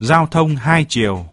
Giao thông hai chiều.